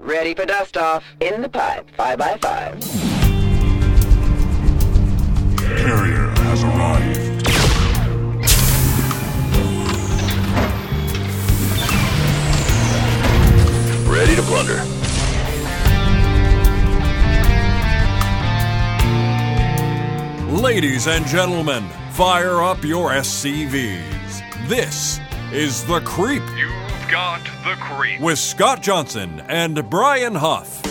Ready for dust off. In the pipe. Five by five. Carrier has arrived. Ready to plunder. Ladies and gentlemen, fire up your SCVs. This is The Creep You've got the creep. with Scott Johnson and Brian Huff.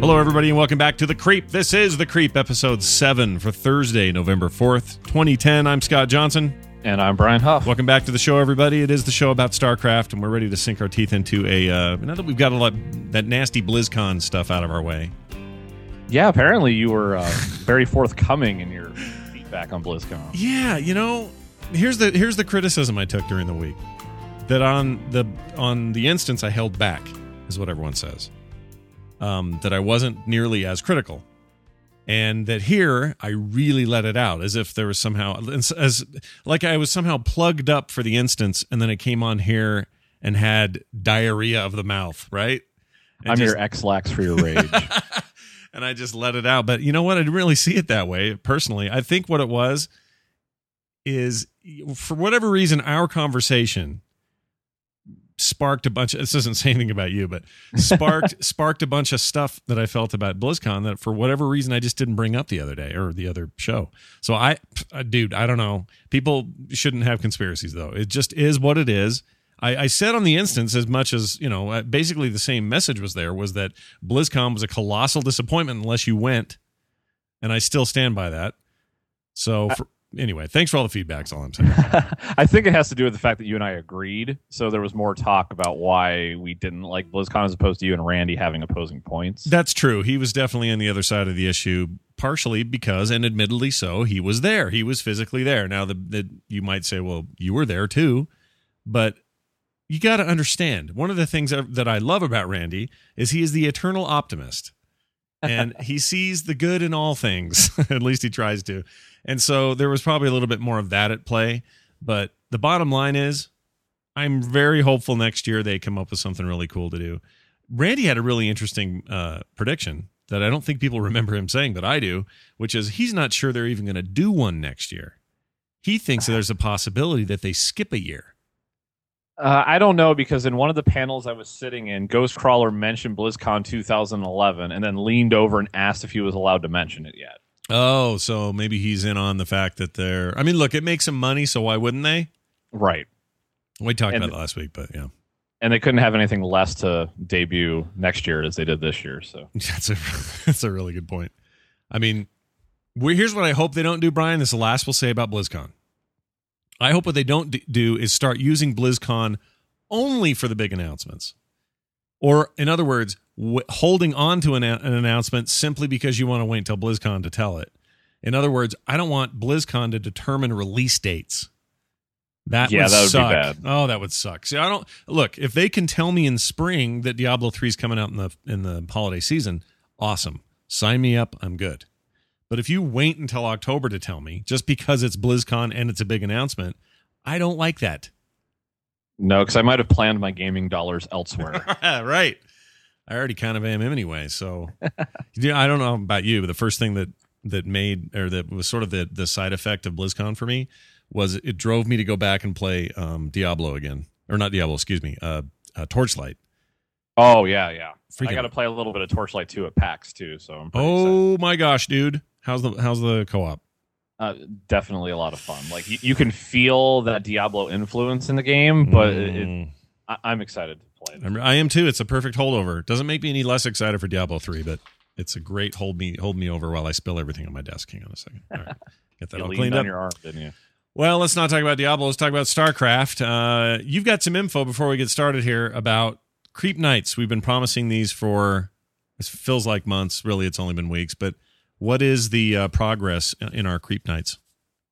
Hello, everybody, and welcome back to The Creep. This is The Creep, episode 7 for Thursday, November 4th, 2010. I'm Scott Johnson. And I'm Brian Huff. Welcome back to the show, everybody. It is the show about StarCraft, and we're ready to sink our teeth into a. Uh, now that we've got a lot that nasty BlizzCon stuff out of our way. Yeah, apparently you were uh, very forthcoming in your feedback on BlizzCon. Yeah, you know, here's the here's the criticism I took during the week. That on the on the instance I held back is what everyone says. Um, that I wasn't nearly as critical, and that here I really let it out as if there was somehow as, like I was somehow plugged up for the instance, and then I came on here and had diarrhea of the mouth, right? And I'm just- your X-Lax for your rage. and I just let it out. But you know what? I didn't really see it that way personally. I think what it was is for whatever reason, our conversation sparked a bunch. Of, this doesn't say anything about you, but sparked sparked a bunch of stuff that I felt about BlizzCon that for whatever reason I just didn't bring up the other day or the other show. So I, uh, dude, I don't know. People shouldn't have conspiracies though. It just is what it is. I, I said on the instance as much as you know, uh, basically the same message was there was that BlizzCon was a colossal disappointment unless you went, and I still stand by that. So for, anyway, thanks for all the feedbacks. All I'm saying. I think it has to do with the fact that you and I agreed. So there was more talk about why we didn't like BlizzCon as opposed to you and Randy having opposing points. That's true. He was definitely on the other side of the issue, partially because, and admittedly so, he was there. He was physically there. Now, that the you might say, well, you were there too, but you got to understand. One of the things that I love about Randy is he is the eternal optimist, and he sees the good in all things. At least he tries to. And so there was probably a little bit more of that at play. But the bottom line is, I'm very hopeful next year they come up with something really cool to do. Randy had a really interesting uh, prediction that I don't think people remember him saying, but I do, which is he's not sure they're even going to do one next year. He thinks that there's a possibility that they skip a year. Uh, I don't know because in one of the panels I was sitting in, Ghostcrawler mentioned BlizzCon 2011 and then leaned over and asked if he was allowed to mention it yet. Oh, so maybe he's in on the fact that they're. I mean, look, it makes them money, so why wouldn't they? Right. We talked And- about it last week, but yeah, And they couldn't have anything less to debut next year as they did this year. So that's a that's a really good point. I mean, we, here's what I hope they don't do, Brian. This is the last we'll say about BlizzCon. I hope what they don't d- do is start using BlizzCon only for the big announcements, or in other words, w- holding on to an, a- an announcement simply because you want to wait until BlizzCon to tell it. In other words, I don't want BlizzCon to determine release dates. That Yeah, would that would be suck. bad. Oh, that would suck. See, I don't look if they can tell me in spring that Diablo 3 is coming out in the in the holiday season. Awesome, sign me up. I'm good. But if you wait until October to tell me, just because it's BlizzCon and it's a big announcement, I don't like that. No, because I might have planned my gaming dollars elsewhere. right. I already kind of am anyway. So, yeah, I don't know about you, but the first thing that that made or that was sort of the the side effect of BlizzCon for me was it drove me to go back and play um, Diablo again, or not Diablo, excuse me, uh, uh, Torchlight. oh yeah, yeah. Freaking- I got to play a little bit of Torchlight too at PAX too. So Oh my gosh, dude! How's the how's the co op? Uh, definitely a lot of fun. Like you, you can feel that Diablo influence in the game, but it, it, I, I'm excited to play it. I'm, I am too. It's a perfect holdover. Doesn't make me any less excited for Diablo three, but it's a great hold me hold me over while I spill everything on my desk. Hang on a second. All right, get that You all cleaned on up. your arm, didn't you? Well, let's not talk about Diablo. Let's talk about StarCraft. Uh, you've got some info before we get started here about Creep Nights. We've been promising these for it feels like months. Really, it's only been weeks. But what is the uh, progress in our Creep Nights?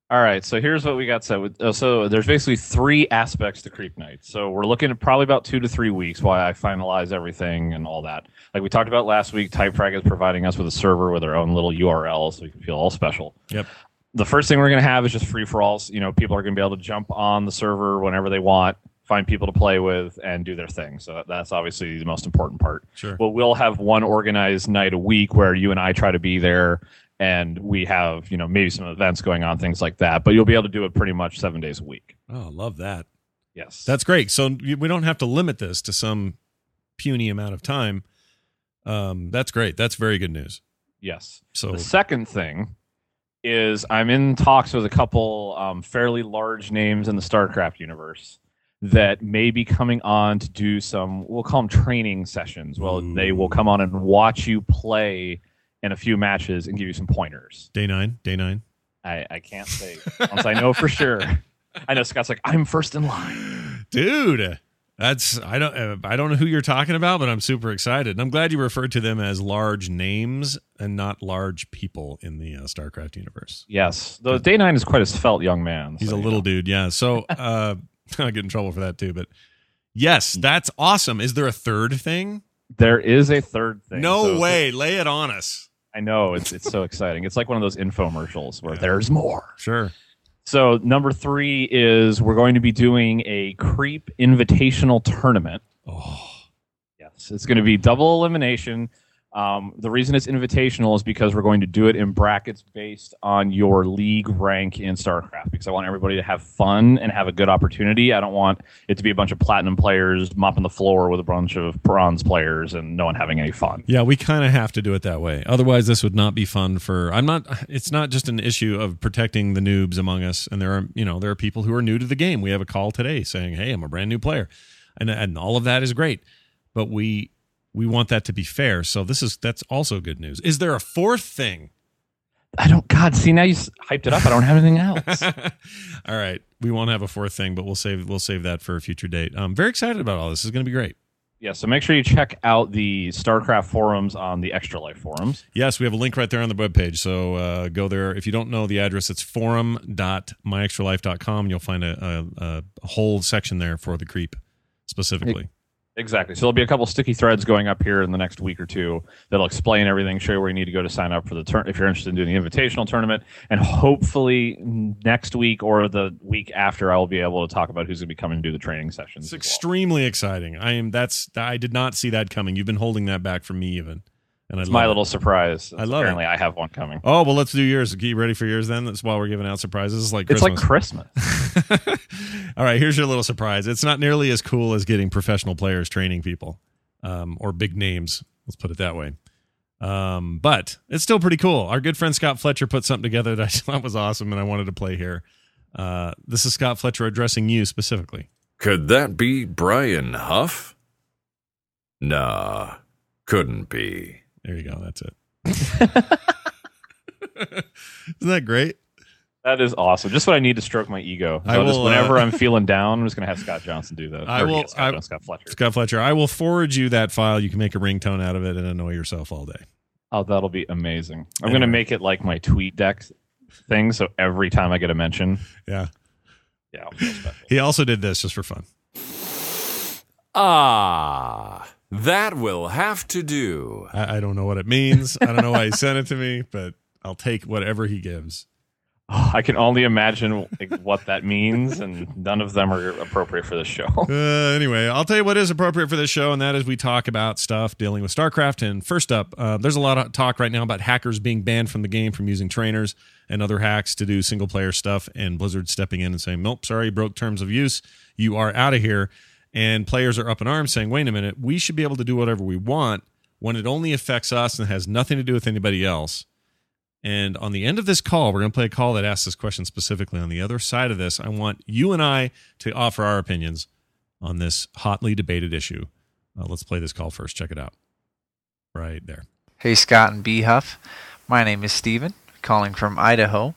All right, so here's what we got set. With, uh, so there's basically three aspects to Creep Night. So we're looking at probably about two to three weeks while I finalize everything and all that. Like we talked about last week, Typefrag is providing us with a server with our own little URL, so we can feel all special. Yep. The first thing we're going to have is just free for alls. You know, people are going to be able to jump on the server whenever they want, find people to play with, and do their thing. So that's obviously the most important part. Sure. But we'll have one organized night a week where you and I try to be there, and we have you know maybe some events going on, things like that. But you'll be able to do it pretty much seven days a week. Oh, love that. Yes, That's great. So we don't have to limit this to some puny amount of time. Um, that's great. That's very good news. yes. So The second thing is I'm in talks with a couple um, fairly large names in the StarCraft universe that may be coming on to do some, we'll call them training sessions. Well, they will come on and watch you play in a few matches and give you some pointers. day nine, day nine. I, I can't say once I know for sure. I know Scott's like, I'm first in line. dude that's i don't i don't know who you're talking about but i'm super excited and i'm glad you referred to them as large names and not large people in the uh, starcraft universe Yes. The day nine is quite a svelte young man. he's so, a you little know. dude yeah so uh i get in trouble for that too but yes that's awesome is there a third thing There is a third thing. no So- way lay it on us I know it's it's so exciting. It's like one of those infomercials where there's more. sure So number three is we're going to be doing a creep invitational tournament. oh Yes, it's going to be double elimination. Um, the reason it's invitational is because we're going to do it in brackets based on your league rank in StarCraft. Because I want everybody to have fun and have a good opportunity. I don't want it to be a bunch of platinum players mopping the floor with a bunch of bronze players and no one having any fun. Yeah, we kind of have to do it that way. Otherwise, this would not be fun for. I'm not. It's not just an issue of protecting the noobs among us, and there are you know there are people who are new to the game. We have a call today saying, "Hey, I'm a brand new player," and and all of that is great, but we we want that to be fair. So this is that's also good news. Is there a fourth thing? I don't. God, see now you hyped it up. I don't have anything else. all right, we won't have a fourth thing, but we'll save we'll save that for a future date. I'm very excited about all this. Is going to be great. yeah. So make sure you check out the StarCraft forums on the Extra Life forums. Yes, we have a link right there on the webpage. So uh, go there. If you don't know the address, it's forum.myextralife.com. You'll find a, a, a whole section there for the creep specifically. Exactly. So there'll be a couple sticky threads going up here in the next week or two that'll explain everything, show you where you need to go to sign up for the turn if you're interested in doing the invitational tournament. And hopefully next week or the week after, I will be able to talk about who's going to be coming to do the training sessions. It's as well. extremely exciting. I am. That's. I did not see that coming. You've been holding that back from me even, and I It's love my it. little surprise. I love it. Apparently, I have one coming. Oh well, let's do yours. Get you ready for yours then. That's why we're giving out surprises. It's like It's like Christmas. Christmas. All right, here's your little surprise. It's not nearly as cool as getting professional players training people um, or big names. Let's put it that way. Um, but it's still pretty cool. Our good friend Scott Fletcher put something together that I thought was awesome, and I wanted to play here. Uh, this is Scott Fletcher addressing you specifically. Could that be Brian Huff? Nah, couldn't be. There you go. That's it. Isn't that great? That is awesome. Just what I need to stroke my ego. So I just will, whenever uh, I'm feeling down, I'm just going to have Scott Johnson do that. I will- Scott, I- Johnson, Scott Fletcher. Scott Fletcher, I will forward you that file. You can make a ringtone out of it and annoy yourself all day. Oh, that'll be amazing. I'm Anyway. going to make it like my tweet deck thing. So every time I get a mention, Yeah. yeah, I'll feel special. He also did this just for fun. Ah, that will have to do. I, I don't know what it means. I don't know why he sent it to me, but I'll take whatever he gives. Oh, I can only imagine like, what that means, and none of them are appropriate for this show. Uh, anyway, I'll tell you what is appropriate for this show, and that is we talk about stuff dealing with StarCraft. And first up, uh, there's a lot of talk right now about hackers being banned from the game from using trainers and other hacks to do single player stuff, and Blizzard stepping in and saying, "Nope, sorry, broke terms of use. You are out of here." And players are up in arms saying, "Wait a minute, we should be able to do whatever we want when it only affects us and has nothing to do with anybody else." And on the end of this call, we're going to play a call that asks this question specifically. On the other side of this, I want you and I to offer our opinions on this hotly debated issue. Uh, let's play this call first. Check it out. Right there. Hey, Scott and B Huff. My name is Steven, calling from Idaho,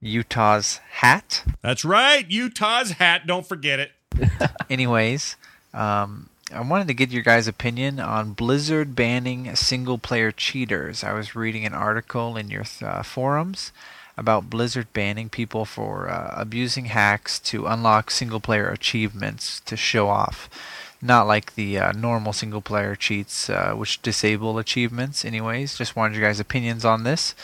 Utah's hat. That's right. Utah's hat. Don't forget it. Anyways, um, I wanted to get your guys' opinion on Blizzard banning single player cheaters. I was reading an article in your uh, forums about Blizzard banning people for uh, abusing hacks to unlock single player achievements to show off not like the uh, normal single player cheats, uh, which disable achievements. Anyways, just wanted your guys' opinions on this.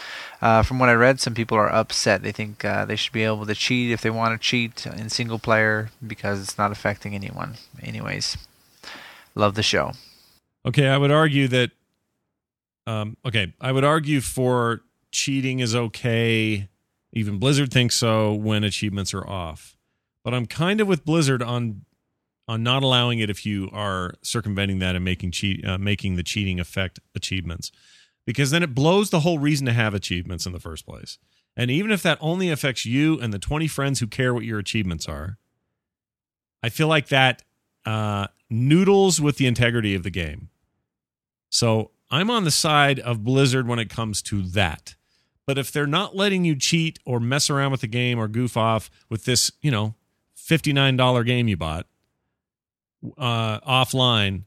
Uh, from what I read, some people are upset. They think uh, they should be able to cheat if they want to cheat in single player because it's not affecting anyone. Anyways, love the show. Okay, I would argue that. Um, okay, I would argue for cheating is okay. Even Blizzard thinks so when achievements are off. But I'm kind of with Blizzard on on not allowing it if you are circumventing that and making cheat uh, making the cheating affect achievements because then it blows the whole reason to have achievements in the first place. And even if that only affects you and the 20 friends who care what your achievements are, I feel like that uh, noodles with the integrity of the game. So I'm on the side of Blizzard when it comes to that. But if they're not letting you cheat or mess around with the game or goof off with this, you know, $59 game you bought uh, offline,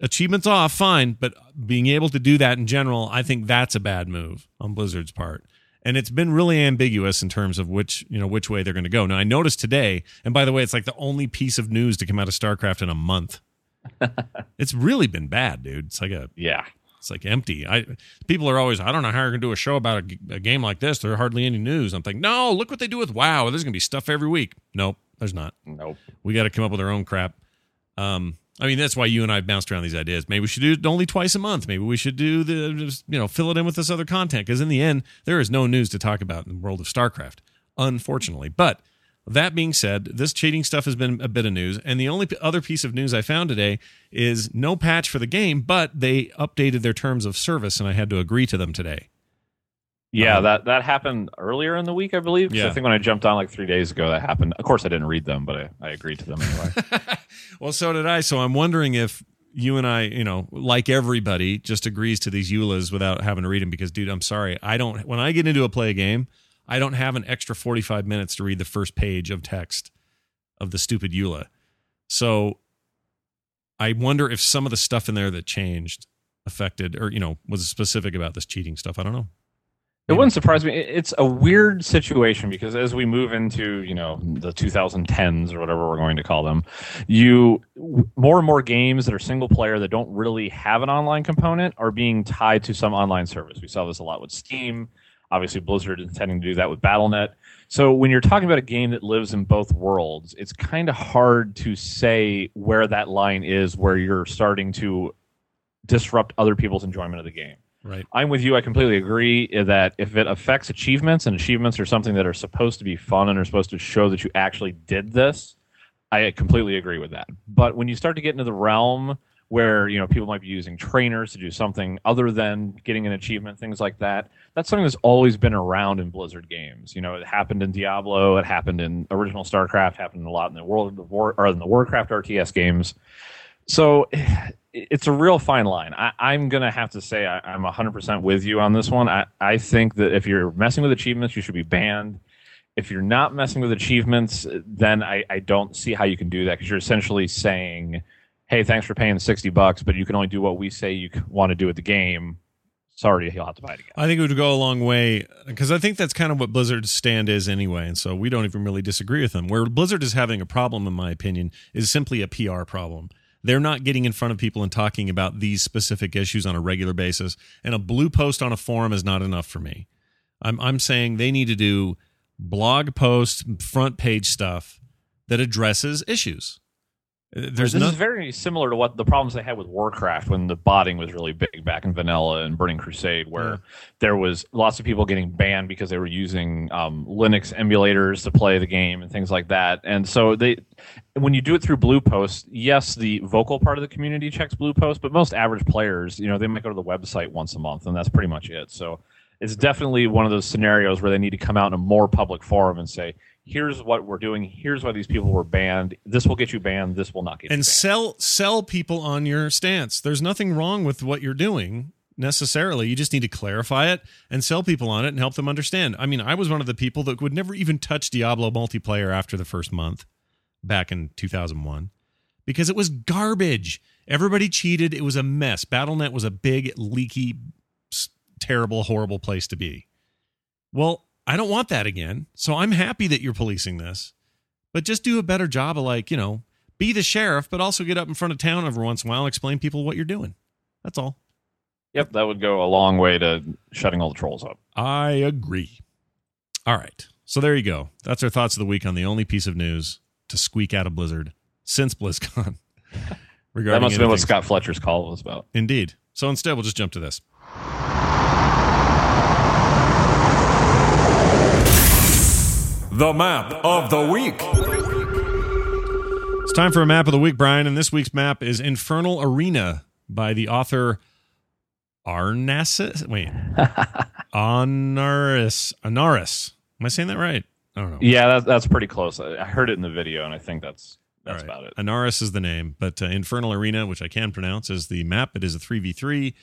achievements off, fine. But being able to do that in general, I think that's a bad move on Blizzard's part. And it's been really ambiguous in terms of which, you know, which way they're going to go. Now, I noticed today, and by the way, it's like the only piece of news to come out of StarCraft in a month. it's really been bad, dude. It's like a Yeah. it's like empty. I people are always I don't know how you're gonna do a show about a game like this. There are hardly any news. I'm thinking, no, look what they do with WoW. There's gonna be stuff every week. Nope, there's not. Nope. We got to come up with our own crap. Um, I mean that's why you and I bounced around these ideas. Maybe we should do it only twice a month. Maybe we should do the just, you know fill it in with this other content because in the end there is no news to talk about in the world of StarCraft, unfortunately. But that being said, this cheating stuff has been a bit of news, and the only other piece of news I found today is no patch for the game, but they updated their terms of service, and I had to agree to them today. Yeah, Um, that that happened earlier in the week, I believe. Yeah. I think when I jumped on like three days ago, that happened. Of course, I didn't read them, but I, I agreed to them anyway. Well, so did I. So I'm wondering if you and I, you know, like everybody, just agrees to these EULAs without having to read them. Because, dude, I'm sorry, I don't. When I get into a play game, I don't have an extra 45 minutes to read the first page of text of the stupid EULA. So I wonder if some of the stuff in there that changed affected, or you know, was specific about this cheating stuff. I don't know. It wouldn't surprise me. It's a weird situation because as we move into you know the 2010s or whatever we're going to call them, you more and more games that are single player that don't really have an online component are being tied to some online service. We saw this a lot with Steam. Obviously, Blizzard is intending to do that with BattleNet. So when you're talking about a game that lives in both worlds, it's kind of hard to say where that line is, where you're starting to disrupt other people's enjoyment of the game. Right. I'm with you. I completely agree that if it affects achievements and achievements are something that are supposed to be fun and are supposed to show that you actually did this, I completely agree with that. But when you start to get into the realm where you know people might be using trainers to do something other than getting an achievement, things like that, that's something that's always been around in Blizzard games. You know, it happened in Diablo, it happened in original StarCraft, happened a lot in the World of War or in the Warcraft RTS games. So it's a real fine line. I, I'm going to have to say I, I'm 100% with you on this one. I, I think that if you're messing with achievements, you should be banned. If you're not messing with achievements, then I, I don't see how you can do that because you're essentially saying, hey, thanks for paying 60 bucks, but you can only do what we say you want to do with the game. Sorry, you'll have to buy it again. I think it would go a long way because I think that's kind of what Blizzard's stand is anyway, and so we don't even really disagree with them. Where Blizzard is having a problem, in my opinion, is simply a PR problem. They're not getting in front of people and talking about these specific issues on a regular basis, and a blue post on a forum is not enough for me. I'm I'm saying they need to do blog posts, front page stuff that addresses issues. There's this no, is very similar to what the problems they had with Warcraft when the botting was really big back in Vanilla and Burning Crusade, where Yeah. there was lots of people getting banned because they were using um, Linux emulators to play the game and things like that. And so they, when you do it through Bluepost, yes, the vocal part of the community checks Bluepost, but most average players, you know, they might go to the website once a month, and that's pretty much it. So it's definitely one of those scenarios where they need to come out in a more public forum and say. Here's what we're doing. Here's why these people were banned. This will get you banned. This will not get you and sell sell people on your stance. There's nothing wrong with what you're doing necessarily. You just need to clarify it and sell people on it and help them understand. I mean, I was one of the people that would never even touch Diablo multiplayer after the first month back in 2001 because it was garbage. Everybody cheated. It was a mess. BattleNet was a big leaky terrible horrible place to be. Well, I don't want that again. So I'm happy that you're policing this. But just do a better job of like, you know, be the sheriff, but also get up in front of town every once in a while and explain people what you're doing. That's all. Yep, that would go a long way to shutting all the trolls up. I agree. All right. So there you go. That's our thoughts of the week on the only piece of news to squeak out of Blizzard since BlizzCon. Regarding That must have been what Scott Fletcher's call was about. Indeed. So instead, we'll just jump to this. The map of the week. It's time for a map of the week, Brian, and this week's map is Infernal Arena by the author Arnassus. Wait, Anaris. Anaris. Am I saying that right? I don't know. Yeah, that, that's pretty close. I, I heard it in the video, and I think that's that's All right. about it. Anaris is the name, but uh, Infernal Arena, which I can pronounce, is the map. It is a 3v3.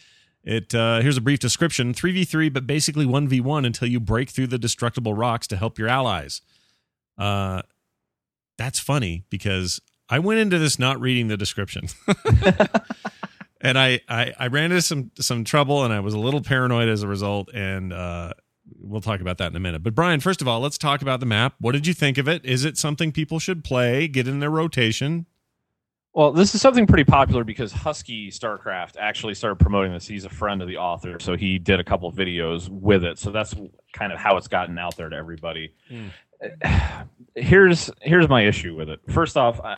It uh, here's a brief description: 3v3, but basically 1v1 until you break through the destructible rocks to help your allies. Uh, that's funny because I went into this not reading the description, and I, I I ran into some some trouble, and I was a little paranoid as a result. And uh, we'll talk about that in a minute. But Brian, first of all, let's talk about the map. What did you think of it? Is it something people should play? Get in their rotation? Well, this is something pretty popular because Husky StarCraft actually started promoting this. He's a friend of the author, so he did a couple videos with it. So that's kind of how it's gotten out there to everybody. Hmm. Here's here's my issue with it. First off, I,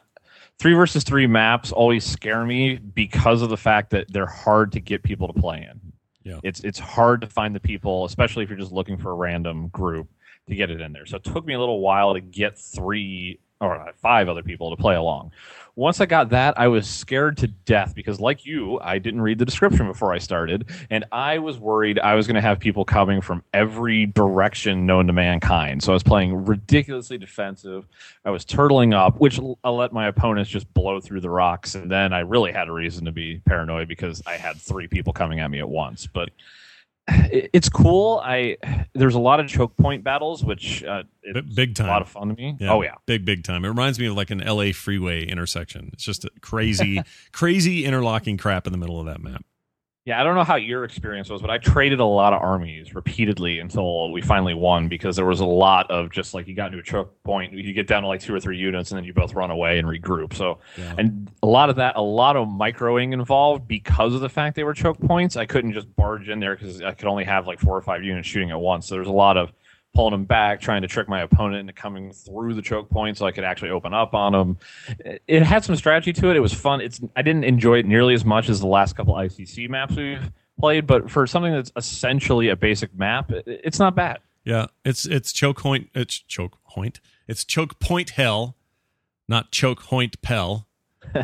three versus three maps always scare me because of the fact that they're hard to get people to play in. Yeah. It's it's hard to find the people, especially if you're just looking for a random group to get it in there. So it took me a little while to get three or five other people to play along. Once I got that, I was scared to death because, like you, I didn't read the description before I started, and I was worried I was going to have people coming from every direction known to mankind. So I was playing ridiculously defensive. I was turtling up, which I let my opponents just blow through the rocks, and then I really had a reason to be paranoid because I had three people coming at me at once. But it's cool. I there's a lot of choke point battles, which uh, B- big time. a lot of fun to me. Oh yeah, big big time. It reminds me of like an LA freeway intersection. It's just a crazy, crazy interlocking crap in the middle of that map. Yeah. I don't know how your experience was, but I traded a lot of armies repeatedly until we finally won because there was a lot of just like you got into a choke point, you get down to like two or three units, and then you both run away and regroup. So Yeah. and a lot of that, a lot of microing involved because of the fact they were choke points. I couldn't just barge in there because I could only have like four or five units shooting at once. So there's a lot of pulling them back, trying to trick my opponent into coming through the choke point so I could actually open up on them. It- It had some strategy to it. It was fun. It's I didn't enjoy it nearly as much as the last couple ICC maps we've played, but for something that's essentially a basic map, it's not bad. Yeah, it's it's choke point. It's choke point. It's choke point hell, not choke point pell.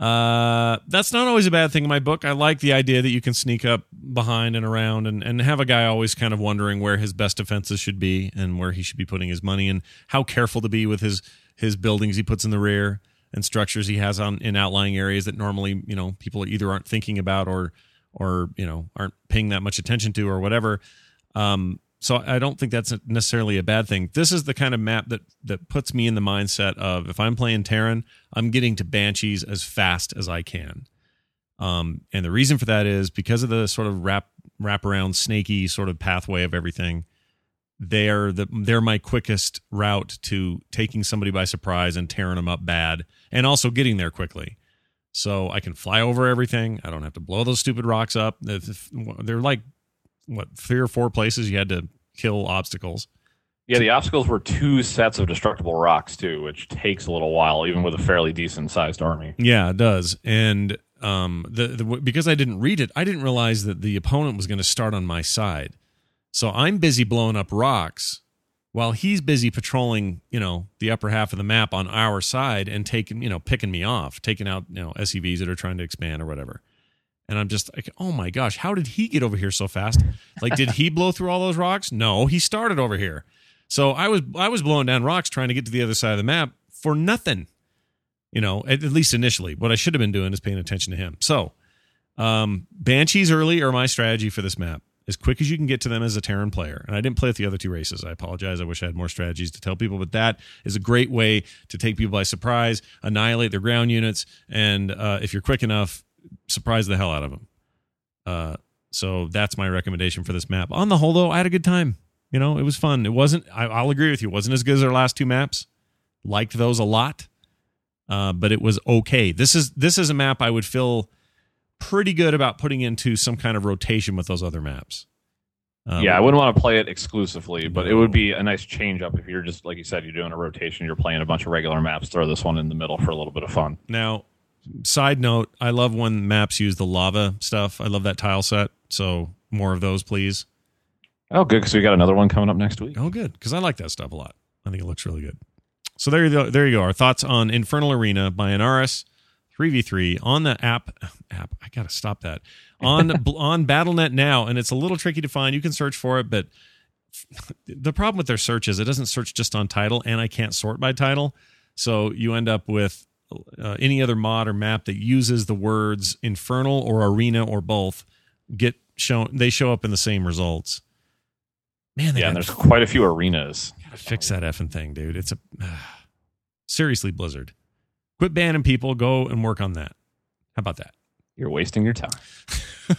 uh, that's not always a bad thing in my book. I like the idea that you can sneak up behind and around and, and have a guy always kind of wondering where his best defenses should be and where he should be putting his money and how careful to be with his his buildings he puts in the rear and structures he has on in outlying areas that normally you know people either aren't thinking about or or you know aren't paying that much attention to or whatever. Um, so I don't think that's necessarily a bad thing. This is the kind of map that that puts me in the mindset of if I'm playing Terran, I'm getting to Banshees as fast as I can. Um, and the reason for that is because of the sort of wrap wrap around snaky sort of pathway of everything. They're the they're my quickest route to taking somebody by surprise and tearing them up bad, and also getting there quickly. So I can fly over everything. I don't have to blow those stupid rocks up. They're like what three or four places you had to kill obstacles. Yeah, the obstacles were two sets of destructible rocks too, which takes a little while, even with a fairly decent sized army. Yeah, it does. And um, the, the because I didn't read it, I didn't realize that the opponent was going to start on my side. So I'm busy blowing up rocks while he's busy patrolling, you know, the upper half of the map on our side and taking, you know, picking me off, taking out, you know, SCVs that are trying to expand or whatever. And I'm just like, oh my gosh, how did he get over here so fast? Like, did he blow through all those rocks? No, he started over here. So I was I was blowing down rocks trying to get to the other side of the map for nothing. You know, at, at least initially. What I should have been doing is paying attention to him. So um, Banshees early are my strategy for this map. As quick as you can get to them as a Terran player. And I didn't play with the other two races. I apologize. I wish I had more strategies to tell people, but that is a great way to take people by surprise, annihilate their ground units, and uh, if you're quick enough, surprise the hell out of them. Uh, so that's my recommendation for this map. On the whole, though, I had a good time. You know, it was fun. It wasn't. I, I'll agree with you. It wasn't as good as our last two maps. Liked those a lot. uh, but it was okay. This is this is a map I would feel pretty good about putting into some kind of rotation with those other maps. Um, yeah, I wouldn't want to play it exclusively, but it would be a nice change up if you're just like you said, you're doing a rotation, you're playing a bunch of regular maps, throw this one in the middle for a little bit of fun. Now, side note, I love when maps use the lava stuff. I love that tile set. So more of those, please. Oh, good, because we got another one coming up next week. Oh, good, because I like that stuff a lot. I think it looks really good. So there you go. There you go. Our thoughts on Infernal Arena by Anaris, three v three on the app. App. I gotta stop that on on BattleNet now, and it's a little tricky to find. You can search for it, but the problem with their search is it doesn't search just on title, and I can't sort by title. So you end up with uh, any other mod or map that uses the words Infernal or Arena or both get shown. They show up in the same results. Man, Yeah, there's quite a few arenas. Gotta fix that effing thing, dude. It's a seriously Blizzard. Quit banning people. Go and work on that. How about that? You're wasting your time.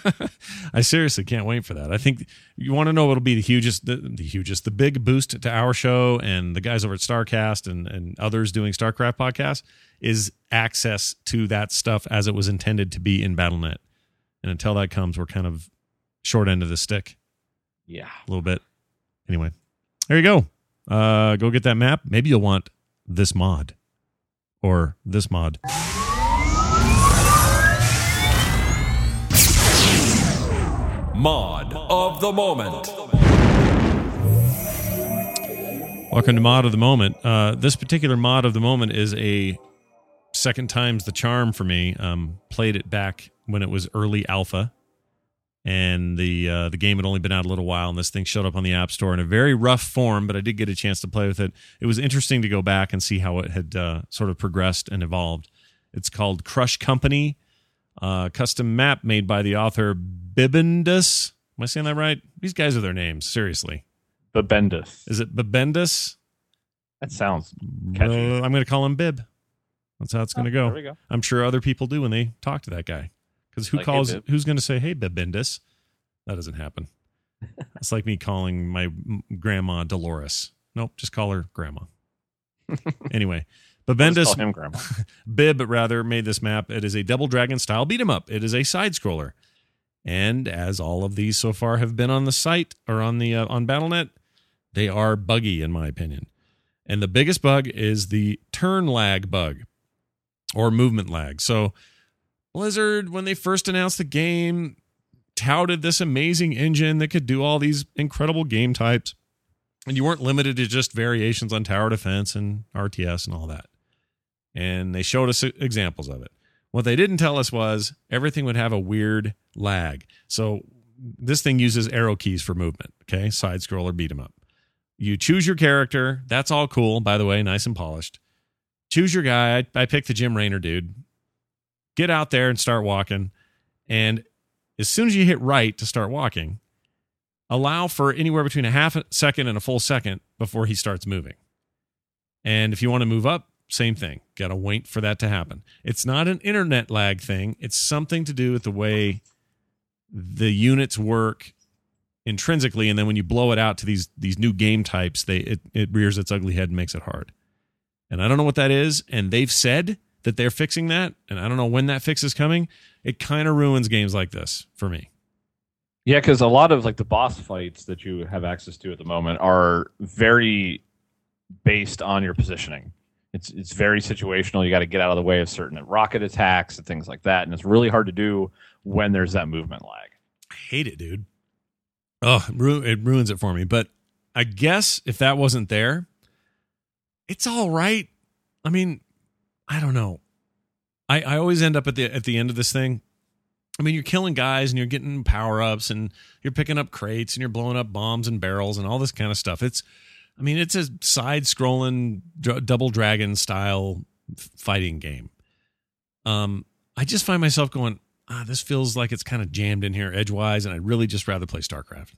I seriously can't wait for that. I think you want to know what'll be the hugest, the, the hugest, the big boost to our show and the guys over at Starcast and and others doing StarCraft podcasts is access to that stuff as it was intended to be in BattleNet. And until that comes, we're kind of short end of the stick. Yeah. a little bit. Anyway, there you go. Uh, go get that map. Maybe you'll want this mod or this mod. Mod of the moment. Welcome to Mod of the Moment. Uh, this particular mod of the moment is a second time's the charm for me. Um, played it back when it was early alpha, and the uh, the game had only been out a little while, and this thing showed up on the App Store in a very rough form. But I did get a chance to play with it. It was interesting to go back and see how it had uh, sort of progressed and evolved. It's called Crush Company, uh, custom map made by the author Bibendus. Am I saying that right? These guys are their names. Seriously, Bibendus. Is it Bibendus? That sounds catchy. Uh, I'm going to call him Bib. That's how it's going to Oh, go. there we go. I'm sure other people do when they talk to that guy. Because who Like, calls? Bib. who's going to say, "Hey, Bib Bendis"? That doesn't happen. it's like me calling my grandma Dolores. Nope, just call her grandma. anyway, Bibendus call him grandma. Bib rather made this map. It is a Double Dragon style beat 'em up. It is a side scroller, and as all of these so far have been on the site or on the uh, on BattleNet, they are buggy in my opinion. And the biggest bug is the turn lag bug or movement lag. So Blizzard, when they first announced the game, touted this amazing engine that could do all these incredible game types. And you weren't limited to just variations on tower defense and RTS and all that and they showed us examples of it. What they didn't tell us was everything would have a weird lag. So this thing uses arrow keys for movement. Okay, side scroller beat 'em up. You choose your character. That's all cool, by the way, nice and polished. Choose your guy. I, I picked the Jim Raynor dude. Get out there and start walking. And as soon as you hit right to start walking, allow for anywhere between a half a second and a full second before he starts moving. And if you want to move up, same thing. Got to wait for that to happen. It's not an internet lag thing. It's something to do with the way the units work intrinsically, and then when you blow it out to these these new game types, they it, it rears its ugly head and makes it hard. And I don't know what that is. And they've said that they're fixing that, and I don't know when that fix is coming. It kind of ruins games like this for me. Yeah, because a lot of like the boss fights that you have access to at the moment are very based on your positioning. It's it's very situational. You got to get out of the way of certain rocket attacks and things like that, and it's really hard to do when there's that movement lag. I hate it, dude. Oh, it it ruins it for me. But I guess if that wasn't there, it's all right. I mean, I don't know. I, I always end up at the at the end of this thing. I mean, you're killing guys and you're getting power ups and you're picking up crates and you're blowing up bombs and barrels and all this kind of stuff. It's, I mean, it's a side scrolling double dragon style fighting game. Um, I just find myself going, ah, this feels like it's kind of jammed in here edgewise, and I'd really just rather play StarCraft.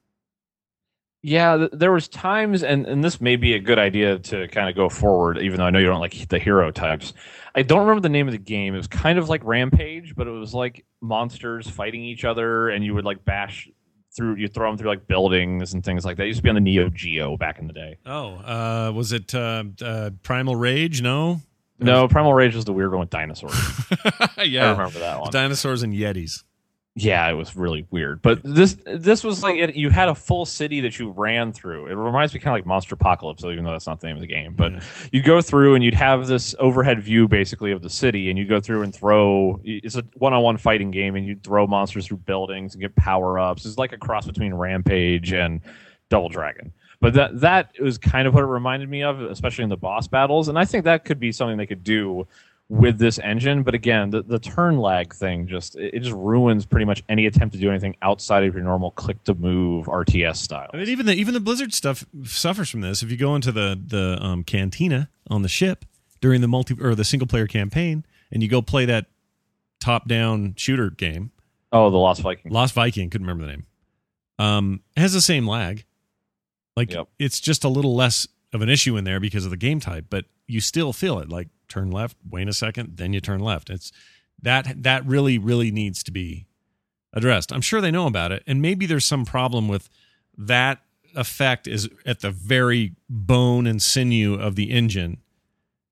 Yeah, th- there was times, and, and this may be a good idea to kind of go forward, even though I know you don't like the hero types. I don't remember the name of the game. It was kind of like Rampage, but it was like monsters fighting each other, and you would like bash through, you throw them through like buildings and things like that. It used to be on the Neo Geo back in the day. Oh, uh, was it uh, uh, Primal Rage? No, No, Primal Rage was the weird one with dinosaurs. yeah, I remember that one. Dinosaurs and Yetis. Yeah, it was really weird. But this this was like it, you had a full city that you ran through. It reminds me kind of like Monster Apocalypse, even though that's not the name of the game. But you'd go through and you'd have this overhead view basically of the city, and you'd go through and throw. It's a one on one fighting game, and you'd throw monsters through buildings and get power ups. It's like a cross between Rampage and Double Dragon. But that that was kind of what it reminded me of, especially in the boss battles. And I think that could be something they could do with this engine. But again, the, the turn lag thing just it just ruins pretty much any attempt to do anything outside of your normal click to move RTS style. I mean, even the even the Blizzard stuff suffers from this. If you go into the the um, cantina on the ship during the multi or the single player campaign, and you go play that top down shooter game, Oh, the Lost Viking. Lost Viking, couldn't remember the name. Um, it has the same lag. Like Yep. it's just a little less of an issue in there because of the game type, but you still feel it. Like turn left, wait a second, then you turn left. It's that that really really needs to be addressed. I'm sure they know about it, and maybe there's some problem with that effect is at the very bone and sinew of the engine,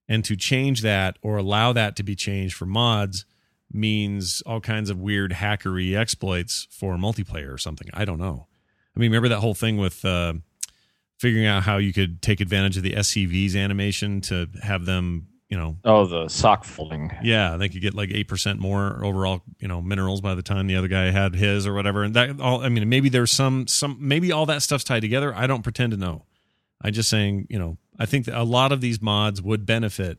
and to change that or allow that to be changed for mods means all kinds of weird hackery exploits for multiplayer or something. I don't know. I mean, remember that whole thing with uh, figuring out how you could take advantage of the SCVs animation to have them, you know, Oh, the sock folding. yeah, they could get like eight percent more overall, you know, minerals by the time the other guy had his or whatever. And that all, I mean, maybe there's some some maybe all that stuff's tied together. I don't pretend to know. I'm just saying, you know, I think that a lot of these mods would benefit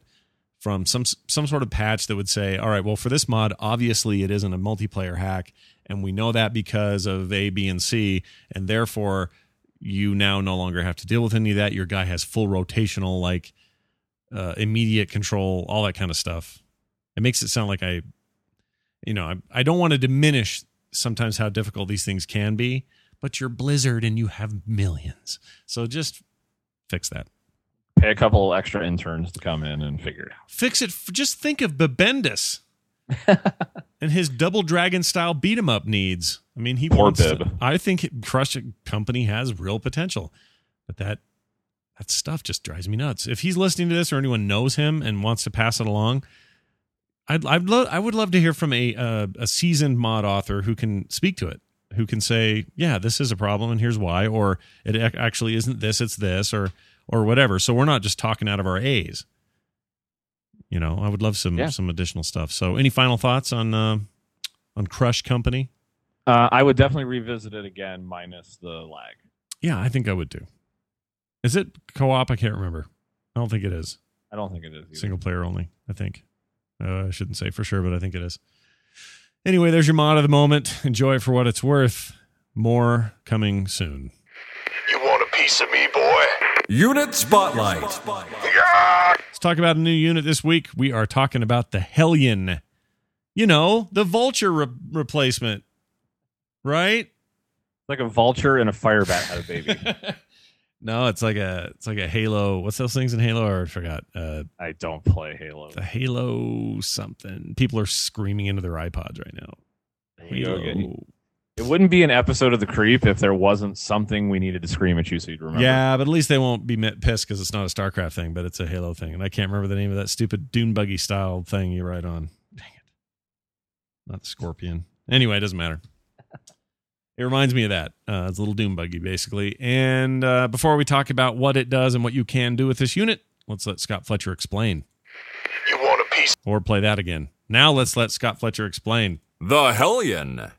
from some some sort of patch that would say, all right, well, for this mod, obviously it isn't a multiplayer hack, and we know that because of A, B, and C, and therefore you now no longer have to deal with any of that. Your guy has full rotational, like uh, immediate control, all that kind of stuff. It makes it sound like I, you know, I, I don't want to diminish sometimes how difficult these things can be, but you're Blizzard and you have millions, so just fix that. Pay a couple extra interns to come in and figure it out. fix it. Just think of Bebendis and his double dragon style beat 'em up needs. I mean, he Poor wants. to- I think Crush Company has real potential, but that that stuff just drives me nuts. If he's listening to this or anyone knows him and wants to pass it along, I'd I'd love I would love to hear from a uh, a seasoned mod author who can speak to it, who can say, yeah, this is a problem and here's why, or it ac- actually isn't this, it's this, or or whatever. So we're not just talking out of our A's. You know, I would love some Yeah. some additional stuff. So, any final thoughts on uh, on Crush Company? Uh, I would definitely revisit it again, minus the lag. Yeah, I think I would too. Is it co-op? I can't remember. I don't think it is. I don't think it is. Either. Single player only. I think. Uh, I shouldn't say for sure, but I think it is. Anyway, there's your mod of the moment. Enjoy it for what it's worth. More coming soon. You want a piece of me, boy? Unit Spotlight. Let's talk about a new unit this week. We are talking about the Hellion. You know, the Vulture re- replacement, right? like a vulture and a fire bat had a baby. no, it's like a it's like a Halo. What's those things in Halo? Or I forgot. Uh, I don't play Halo. the Halo something. People are screaming into their iPods right now. Halo. It wouldn't be an episode of the Creep if there wasn't something we needed to scream at you so you'd remember. Yeah, but at least they won't be met- pissed because it's not a StarCraft thing, but it's a Halo thing, and I can't remember the name of that stupid dune buggy style thing you ride on. Dang it, not the Scorpion. Anyway, it doesn't matter. It reminds me of that. Uh, it's a little dune buggy, basically. And uh, before we talk about what it does and what you can do with this unit, let's let Scott Fletcher explain, You want a piece? or play that again. Now let's let Scott Fletcher explain. The Hellion.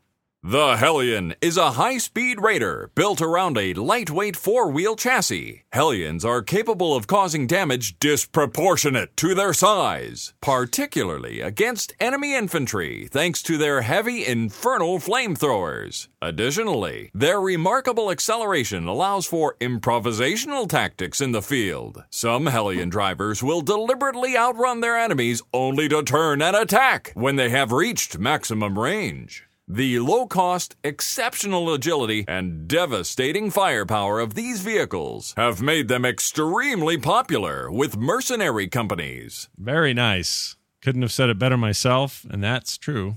The Hellion is a high speed raider built around a lightweight four wheel chassis. Hellions are capable of causing damage disproportionate to their size, particularly against enemy infantry, thanks to their heavy infernal flamethrowers. Additionally, their remarkable acceleration allows for improvisational tactics in the field. Some Hellion drivers will deliberately outrun their enemies only to turn and attack when they have reached maximum range. The low cost, exceptional agility, and devastating firepower of these vehicles have made them extremely popular with mercenary companies. Very nice. Couldn't have said it better myself, and that's true.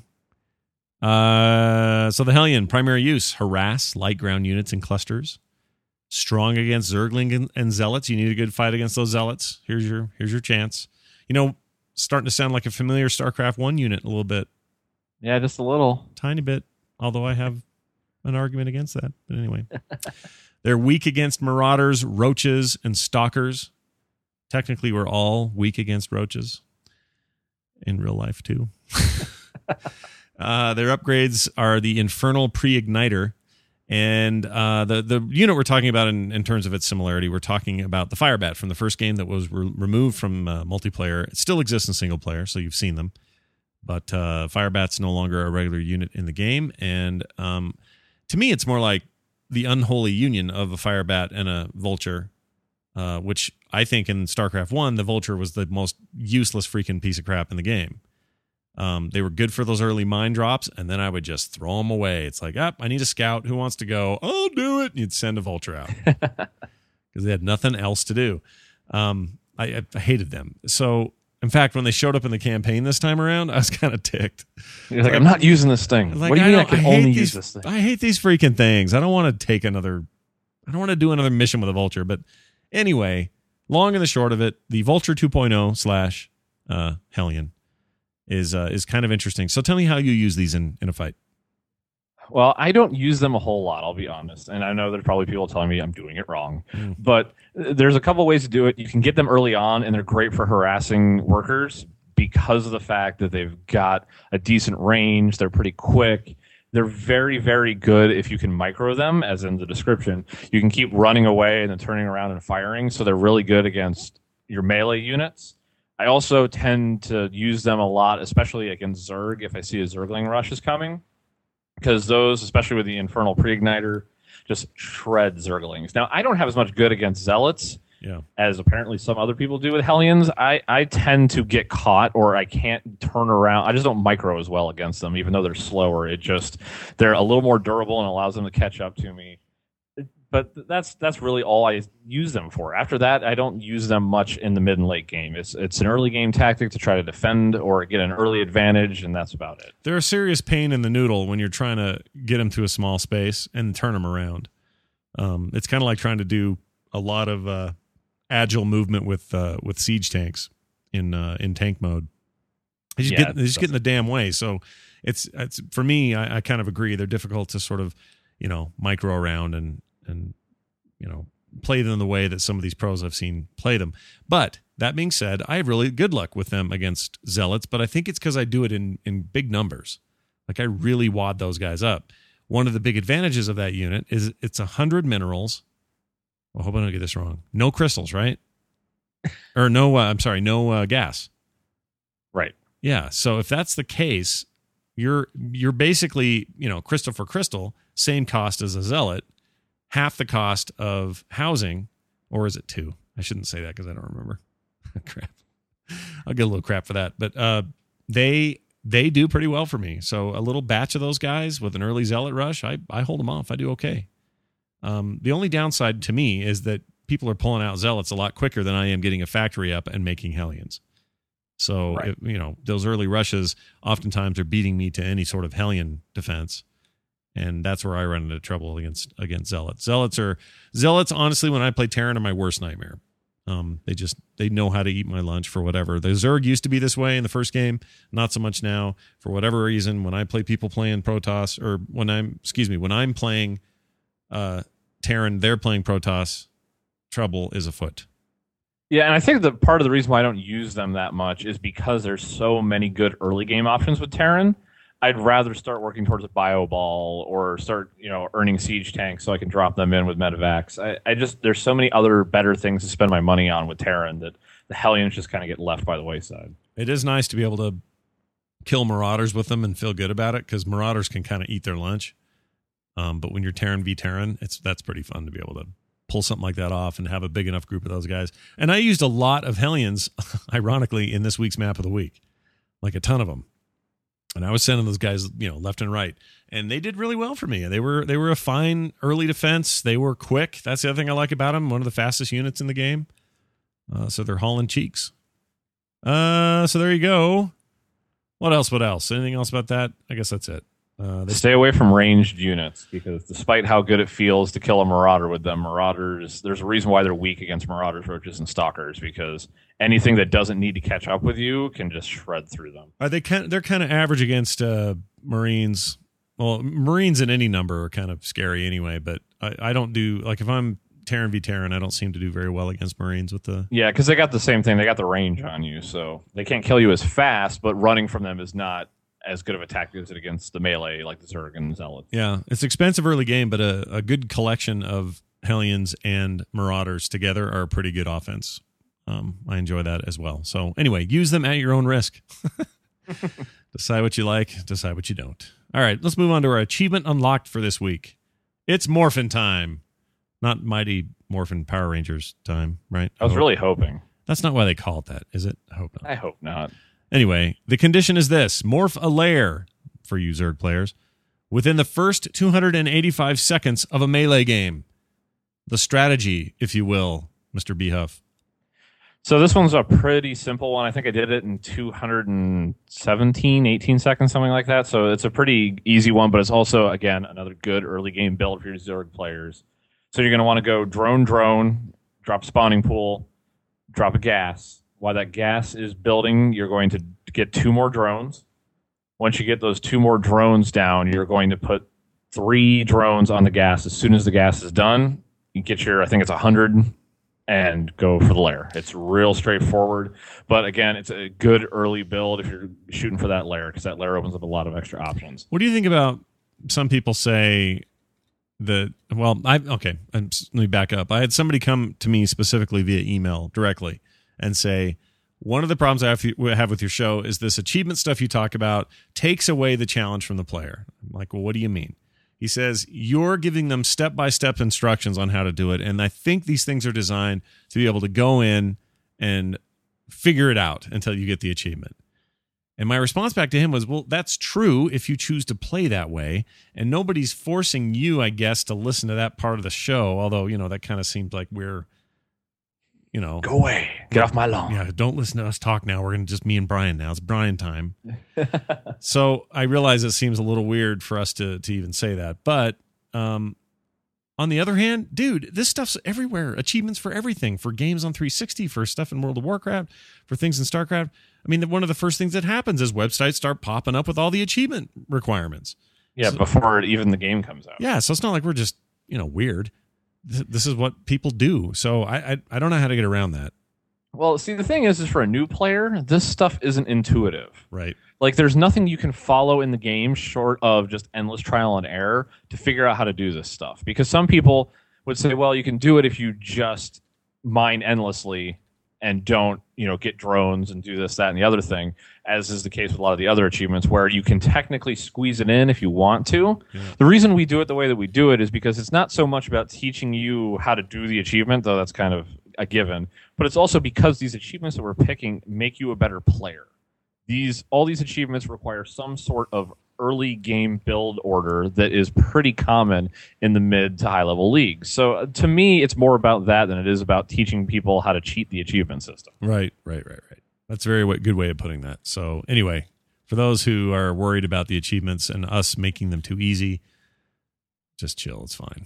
Uh, so the Hellion, primary use, harass light ground units and clusters. Strong against Zergling and, and Zealots. You need a good fight against those Zealots. Here's your here's your chance. You know, starting to sound like a familiar StarCraft One unit a little bit, Yeah, just a little. tiny bit. Although I have an argument against that. But anyway, they're weak against Marauders, Roaches, and Stalkers. Technically, we're all weak against Roaches in real life too. uh, their upgrades are the Infernal Pre-Igniter, and uh, the the unit we're talking about in, in terms of its similarity, we're talking about the Firebat from the first game that was re- removed from uh, multiplayer. It still exists in single player, so you've seen them, but uh, Firebat's no longer a regular unit in the game. And um, to me, it's more like the unholy union of a Firebat and a Vulture. Uh, which I think in StarCraft One, the Vulture was the most useless freaking piece of crap in the game. Um, they were good for those early mine drops, and then I would just throw them away. It's like, ah, I need a scout. Who wants to go? I'll do it. And you'd send a vulture out because they had nothing else to do. Um, I, I hated them. So, in fact, when they showed up in the campaign this time around, I was kind of ticked. You're like, I'm not using this thing. Like, what do you mean I, can hate only these, use this thing? I hate these freaking things. I don't want to take another. I don't want to do another mission with a vulture. But anyway, long and the short of it, the Vulture 2.0 slash uh, Hellion is uh, is kind of interesting. So tell me how you use these in in a fight. Well, I don't use them a whole lot, I'll be honest. And I know there's probably people telling me I'm doing it wrong. Mm. But there's a couple ways to do it. You can get them early on, and they're great for harassing workers because of the fact that they've got a decent range. They're pretty quick. They're very, very good if you can micro them, as in the description. You can keep running away and then turning around and firing. So they're really good against your melee units. I also tend to use them a lot, especially against Zerg if I see a Zergling rush is coming because those, especially with the Infernal Pre-Igniter, just shred Zerglings. Now, I don't have as much good against Zealots Yeah. as apparently some other people do with Hellions. I, I tend to get caught or I can't turn around. I just don't micro as well against them, even though they're slower. It just, they're a little more durable and allows them to catch up to me. But that's that's really all I use them for. After that, I don't use them much in the mid and late game. It's it's an early game tactic to try to defend or get an early advantage, and that's about it. They're a serious pain in the noodle when you're trying to get them to a small space and turn them around. Um, it's kind of like trying to do a lot of uh, agile movement with uh, with siege tanks in uh, in tank mode. They just Yeah, get they just get in the damn way. So it's it's for me. I, I kind of agree. They're difficult to sort of you know micro around and and you know play them the way that some of these pros I've seen play them. But that being said, I have really good luck with them against zealots. But I think it's because I do it in in big numbers. Like I really wad those guys up. One of the big advantages of that unit is it's a hundred minerals. I hope I don't get this wrong. No crystals, right? or no, uh, I'm sorry, no uh, gas. Right. Yeah. So if that's the case, you're you're basically you know crystal for crystal, same cost as a zealot, half the cost of housing, or is it two? I shouldn't say that because I don't remember. crap. I'll get a little crap for that, but uh, they they do pretty well for me. So a little batch of those guys with an early zealot rush, I I hold them off. I do okay. Um, the only downside to me is that people are pulling out zealots a lot quicker than I am getting a factory up and making hellions. So Right. if, you know those early rushes oftentimes are beating me to any sort of hellion defense, and that's where I run into trouble against against zealots. Zealots are zealots. Honestly, when I play Terran, are my worst nightmare. Um, they just they know how to eat my lunch for whatever. The Zerg used to be this way in the first game, not so much now. For whatever reason, when I play people playing Protoss, or when I'm excuse me, when I'm playing uh, Terran, they're playing Protoss. Trouble is afoot. Yeah, and I think that part of the reason why I don't use them that much is because there's so many good early game options with Terran. I'd rather start working towards a bio ball or start, you know, earning siege tanks so I can drop them in with medevacs. I, I just there's so many other better things to spend my money on with Terran that the Hellions just kind of get left by the wayside. It is nice to be able to kill marauders with them and feel good about it because marauders can kind of eat their lunch. Um, but when you're Terran v Terran, it's that's pretty fun to be able to pull something like that off and have a big enough group of those guys. And I used a lot of Hellions, ironically, in this week's map of the week, like a ton of them. And I was sending those guys, you know, left and right, and they did really well for me. They were they were a fine early defense. They were quick. That's the other thing I like about them. One of the fastest units in the game. Uh, so they're hauling cheeks. Uh, so there you go. What else? What else? Anything else about that? I guess that's it. Uh, they, Stay away from ranged units because despite how good it feels to kill a marauder with them, marauders there's a reason why they're weak against marauders, roaches, and stalkers because anything that doesn't need to catch up with you can just shred through them. are they kind? They're kind of average against uh, Marines. Well, Marines in any number are kind of scary anyway. But I, I don't do like if I'm Terran v Terran, I don't seem to do very well against Marines with the. Yeah, because they got the same thing. They got the range on you, so they can't kill you as fast. But running from them is not as good of a tactic as it against the melee, like the Zerg and Zealots. Yeah, it's expensive early game, but a, a good collection of Hellions and Marauders together are a pretty good offense. Um, I enjoy that as well. So anyway, use them at your own risk. decide what you like, decide what you don't. All right, let's move on to our achievement unlocked for this week. It's Morphin time, not Mighty Morphin Power Rangers time, right? I was hope- really hoping. That's not why they call it that, is it? I hope not. I hope not. Anyway, the condition is this morph a lair for you Zerg players within the first 285 seconds of a melee game. The strategy, if you will, Mr. Behuff. So this one's a pretty simple one. I think I did it in 217, 18 seconds, something like that. So it's a pretty easy one, but it's also, again, another good early game build for your Zerg players. So you're going to want to go drone, drone, drop spawning pool, drop a gas. While that gas is building, you're going to get two more drones. Once you get those two more drones down, you're going to put three drones on the gas. As soon as the gas is done, you get your, I think it's 100 and go for the lair. It's real straightforward, but again, it's a good early build if you're shooting for that lair because that lair opens up a lot of extra options. What do you think about some people say that, well, I, okay, let me back up. I had somebody come to me specifically via email directly and say, one of the problems I have, with your show is this achievement stuff you talk about takes away the challenge from the player. I'm like, well, what do you mean? He says, You're giving them step by step instructions on how to do it. And I think these things are designed to be able to go in and figure it out until you get the achievement. And my response back to him was, Well, that's true if you choose to play that way. And nobody's forcing you, I guess, to listen to that part of the show. Although, you know, that kind of seemed like we're, you know, Go away. Get off my lawn. yeah, don't listen to us talk now. We're going to just me and Brian now. It's Brian time. so I realize it seems a little weird for us to to even say that, but um, on the other hand, dude, this stuff's everywhere. Achievements for everything, for games on 360, for stuff in World of Warcraft, for things in StarCraft. I mean, one of the first things that happens is websites start popping up with all the achievement requirements. Yeah, before even the game comes out. Yeah, so it's not like we're just you know weird. Th- This is what people do. So I I, I don't know how to get around that. Well, see, the thing is, is for a new player, this stuff isn't intuitive. Right. Like, there's nothing you can follow in the game short of just endless trial and error to figure out how to do this stuff. Because some people would say, well, you can do it if you just mine endlessly and don't, you know, get drones and do this, that, and the other thing, as is the case with a lot of the other achievements, where you can technically squeeze it in if you want to. The reason we do it the way that we do it is because it's not so much about teaching you how to do the achievement, though that's kind of a given, but it's also because these achievements that we're picking make you a better player these all these achievements require some sort of early game build order that is pretty common in the mid to high level leagues. So uh, to me, it's more about that than it is about teaching people how to cheat the achievement system. Right, right, right, right. That's a very wa- good way of putting that. So, anyway, for those who are worried about the achievements and us making them too easy, just chill. It's fine.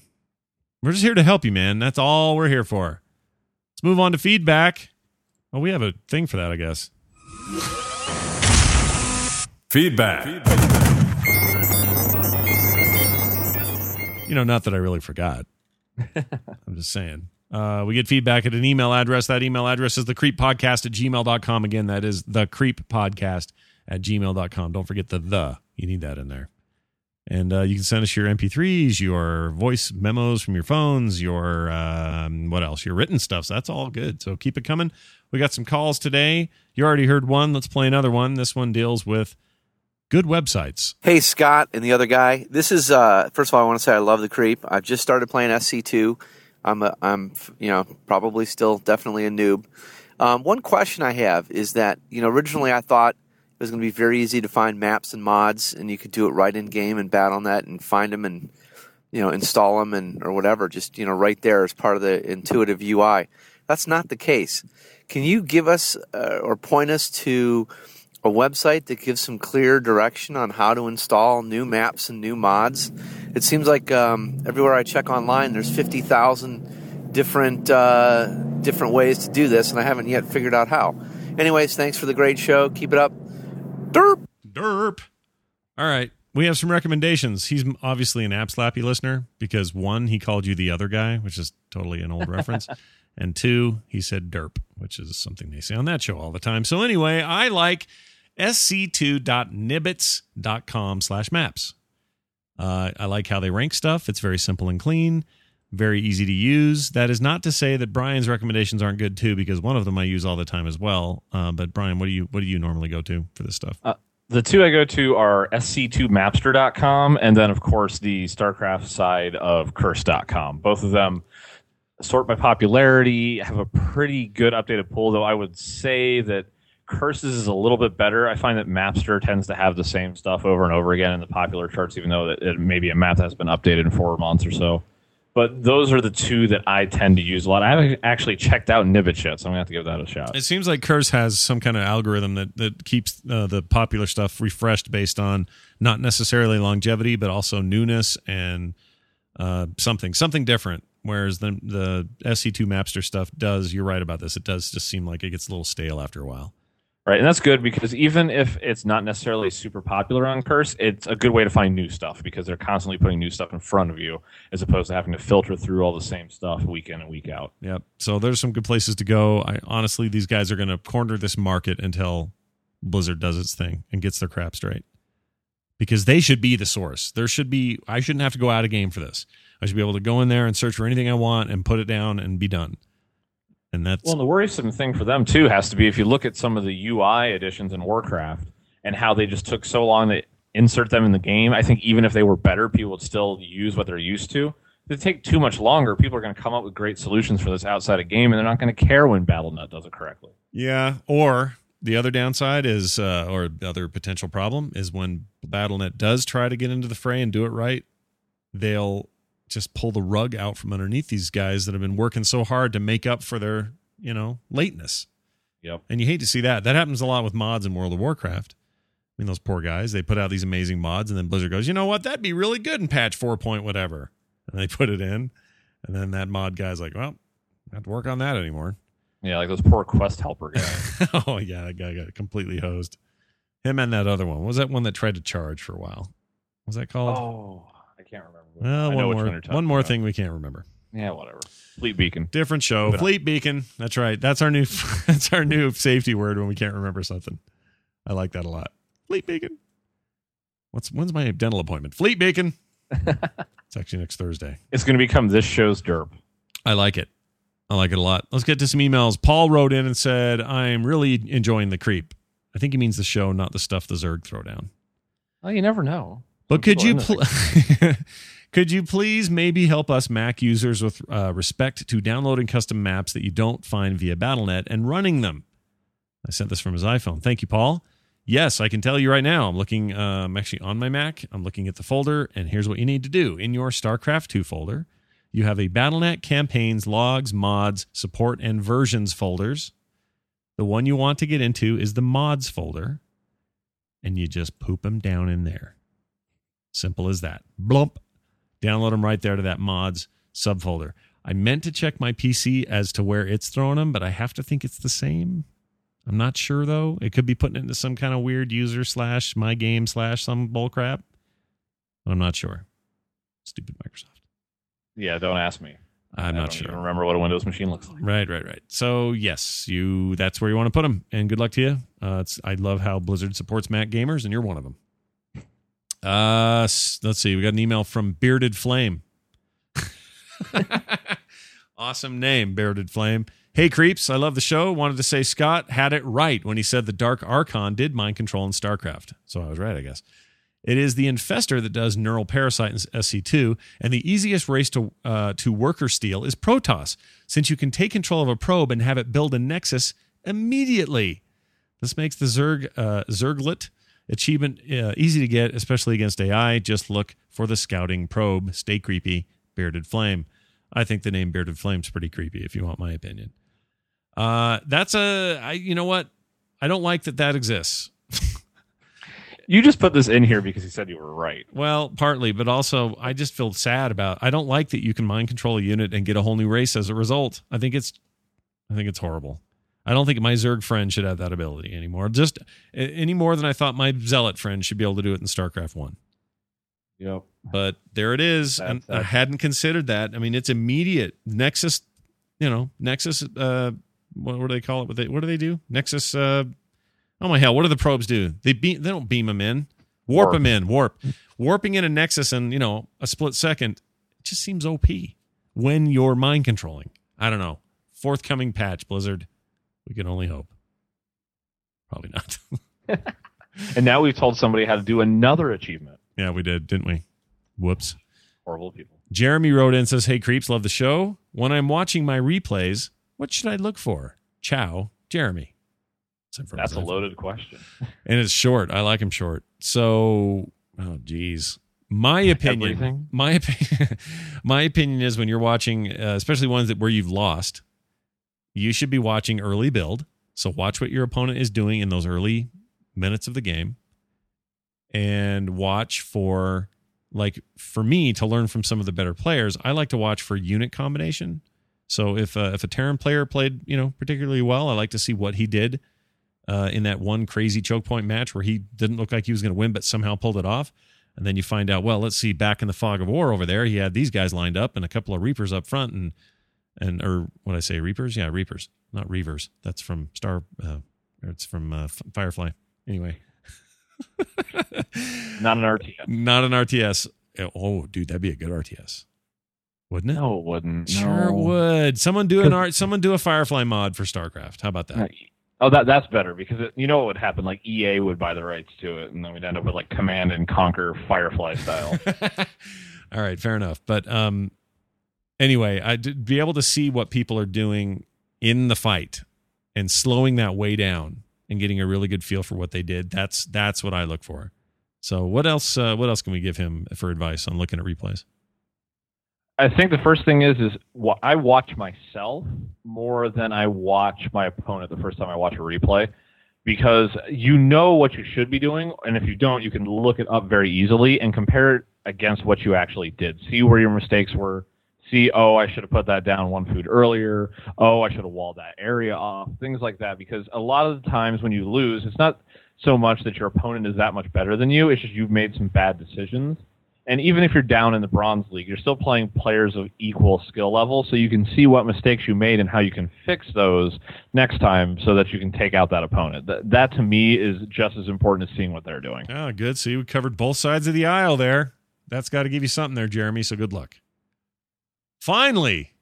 We're just here to help you, man. That's all we're here for. Let's move on to feedback. Well, we have a thing for that, I guess. Feedback. You know, not that I really forgot. I'm just saying. Uh, we get feedback at an email address. That email address is the creep podcast at gmail.com. Again, that is the creep podcast at gmail.com. Don't forget the the. You need that in there. And uh, you can send us your MP3s, your voice memos from your phones, your um, what else? Your written stuff. So that's all good. So keep it coming. We got some calls today. You already heard one. Let's play another one. This one deals with good websites. Hey Scott and the other guy. This is uh, first of all I want to say I love the creep. I've just started playing SC2. I'm a, I'm you know probably still definitely a noob. Um, one question I have is that you know originally I thought it was going to be very easy to find maps and mods and you could do it right in game and Battle.net and find them and you know install them and or whatever just you know right there as part of the intuitive UI. That's not the case. Can you give us uh, or point us to a website that gives some clear direction on how to install new maps and new mods. It seems like um, everywhere I check online, there's 50,000 different uh, different ways to do this, and I haven't yet figured out how. Anyways, thanks for the great show. Keep it up. Derp. Derp. All right. We have some recommendations. He's obviously an App Slappy listener because one, he called you the other guy, which is totally an old reference. And two, he said derp, which is something they say on that show all the time. So anyway, I like sc2.nibbits.com slash maps. Uh, I like how they rank stuff. It's very simple and clean, very easy to use. That is not to say that Brian's recommendations aren't good too, because one of them I use all the time as well. Uh, but Brian, what do you what do you normally go to for this stuff? Uh, the two I go to are sc2mapster.com and then, of course, the StarCraft side of curse.com. Both of them sort by popularity, have a pretty good updated pool, though I would say that Curses is a little bit better. I find that Mapster tends to have the same stuff over and over again in the popular charts, even though it, may be a map has been updated in four months or so. But those are the two that I tend to use a lot. I haven't actually checked out Nibbit yet, so I'm going to have to give that a shot. It seems like Curse has some kind of algorithm that, that keeps uh, the popular stuff refreshed based on not necessarily longevity, but also newness and uh, something, something different. Whereas the, the SC2 Mapster stuff does, you're right about this, it does just seem like it gets a little stale after a while. Right, and that's good because even if it's not necessarily super popular on Curse, it's a good way to find new stuff because they're constantly putting new stuff in front of you as opposed to having to filter through all the same stuff week in and week out. Yep. So there's some good places to go. I honestly, these guys are going to corner this market until Blizzard does its thing and gets their crap straight because they should be the source. There should be. I shouldn't have to go out of game for this. I should be able to go in there and search for anything I want and put it down and be done. And that's well, the worrisome thing for them too has to be if you look at some of the UI additions in Warcraft and how they just took so long to insert them in the game. I think even if they were better, people would still use what they're used to. If they take too much longer, people are going to come up with great solutions for this outside of game, and they're not going to care when BattleNet does it correctly. Yeah, or the other downside is, uh, or the other potential problem is when BattleNet does try to get into the fray and do it right, they'll just pull the rug out from underneath these guys that have been working so hard to make up for their, you know, lateness. Yep. And you hate to see that. That happens a lot with mods in World of Warcraft. I mean, those poor guys, they put out these amazing mods, and then Blizzard goes, you know what? That'd be really good in patch 4 point whatever. And they put it in. And then that mod guy's like, well, I have to work on that anymore. Yeah, like those poor quest helper guys. oh, yeah, that guy got completely hosed. Him and that other one. What was that one that tried to charge for a while? What was that called? Oh, I can't remember. Uh, well, one more, one you're talking one more about. thing we can't remember. Yeah, whatever. Fleet Beacon. Different show. On. Uh, Fleet Beacon. That's right. That's our new. That's our new safety word when we can't remember something. I like that a lot. Fleet Beacon. What's when's my dental appointment? Fleet Beacon. it's actually next Thursday. It's going to become this show's derp. I like it. I like it a lot. Let's get to some emails. Paul wrote in and said, "I'm really enjoying the creep." I think he means the show, not the stuff the Zerg throw down. Well, you never know. But could you pl- could you please maybe help us Mac users with uh, respect to downloading custom maps that you don't find via BattleNet and running them? I sent this from his iPhone. Thank you, Paul. Yes, I can tell you right now. I'm looking. Uh, I'm actually on my Mac. I'm looking at the folder, and here's what you need to do in your StarCraft two folder. You have a BattleNet campaigns, logs, mods, support, and versions folders. The one you want to get into is the mods folder, and you just poop them down in there. Simple as that. Blump. Download them right there to that mods subfolder. I meant to check my PC as to where it's throwing them, but I have to think it's the same. I'm not sure though. It could be putting it into some kind of weird user slash my game slash some bullcrap. I'm not sure. Stupid Microsoft. Yeah, don't ask me. I'm I not don't sure. even remember what a Windows machine looks like. Right, right, right. So yes, you. That's where you want to put them. And good luck to you. Uh, it's, I love how Blizzard supports Mac gamers, and you're one of them. Uh, let's see. We got an email from Bearded Flame. awesome name, Bearded Flame. Hey creeps, I love the show. Wanted to say Scott had it right when he said the Dark Archon did mind control in StarCraft. So I was right, I guess. It is the Infestor that does neural parasite in SC2, and the easiest race to uh, to worker steal is Protoss, since you can take control of a probe and have it build a nexus immediately. This makes the Zerg uh, Zerglet achievement uh, easy to get, especially against AI. Just look for the scouting probe. Stay creepy, bearded flame. I think the name bearded flame's pretty creepy. If you want my opinion, uh, that's a I. You know what? I don't like that that exists. You just put this in here because he said you were right. Well, partly, but also I just feel sad about. I don't like that you can mind control a unit and get a whole new race as a result. I think it's, I think it's horrible. I don't think my Zerg friend should have that ability anymore. Just any more than I thought my Zealot friend should be able to do it in StarCraft One. Yep. But there it is, That's- I hadn't considered that. I mean, it's immediate. Nexus, you know, Nexus. Uh, what, what do they call it? What, they, what do they do? Nexus. Uh, oh my hell! What do the probes do? They beam. They don't beam them in. Warp, Warp. them in. Warp. Warping in a Nexus in you know a split second. It just seems OP when you're mind controlling. I don't know. Forthcoming patch, Blizzard. We can only hope. Probably not. And now we've told somebody how to do another achievement. yeah, we did, didn't we? Whoops. Horrible people. Jeremy wrote in says, Hey, creeps, love the show. When I'm watching my replays, what should I look for? Ciao, Jeremy. That's a loaded question. And it's short. I like him short. So, oh, geez. My opinion, Everything? my opinion, my opinion is when you're watching, uh, especially ones that where you've lost, you should be watching early build. So watch what your opponent is doing in those early minutes of the game, and watch for like for me to learn from some of the better players. I like to watch for unit combination. So if uh, if a Terran player played you know particularly well, I like to see what he did uh, in that one crazy choke point match where he didn't look like he was going to win, but somehow pulled it off. And then you find out, well, let's see, back in the fog of war over there, he had these guys lined up and a couple of Reapers up front, and and or what I say, Reapers, yeah, Reapers, not Reavers. That's from Star. Uh, or it's from uh, Firefly. Anyway, Not an RTS. not an RTS. Oh, dude, that'd be a good RTS, wouldn't it? No, it wouldn't. Sure no. would. Someone do an art. Someone do a Firefly mod for StarCraft. How about that? Oh, that that's better because it, you know what would happen? Like EA would buy the rights to it, and then we'd end up with like Command and Conquer Firefly style. All right, fair enough. But um, anyway, I'd be able to see what people are doing in the fight and slowing that way down and getting a really good feel for what they did. That's that's what I look for. So what else? Uh, what else can we give him for advice on looking at replays? I think the first thing is is wa- I watch myself more than I watch my opponent the first time I watch a replay because you know what you should be doing and if you don't you can look it up very easily and compare it against what you actually did. See where your mistakes were. See, oh, I should have put that down one food earlier. Oh, I should have walled that area off. Things like that because a lot of the times when you lose, it's not so much that your opponent is that much better than you. It's just you've made some bad decisions. And even if you're down in the bronze league, you're still playing players of equal skill level, so you can see what mistakes you made and how you can fix those next time, so that you can take out that opponent. That, that to me is just as important as seeing what they're doing. Oh, good. See, we covered both sides of the aisle there. That's got to give you something there, Jeremy. So good luck. Finally,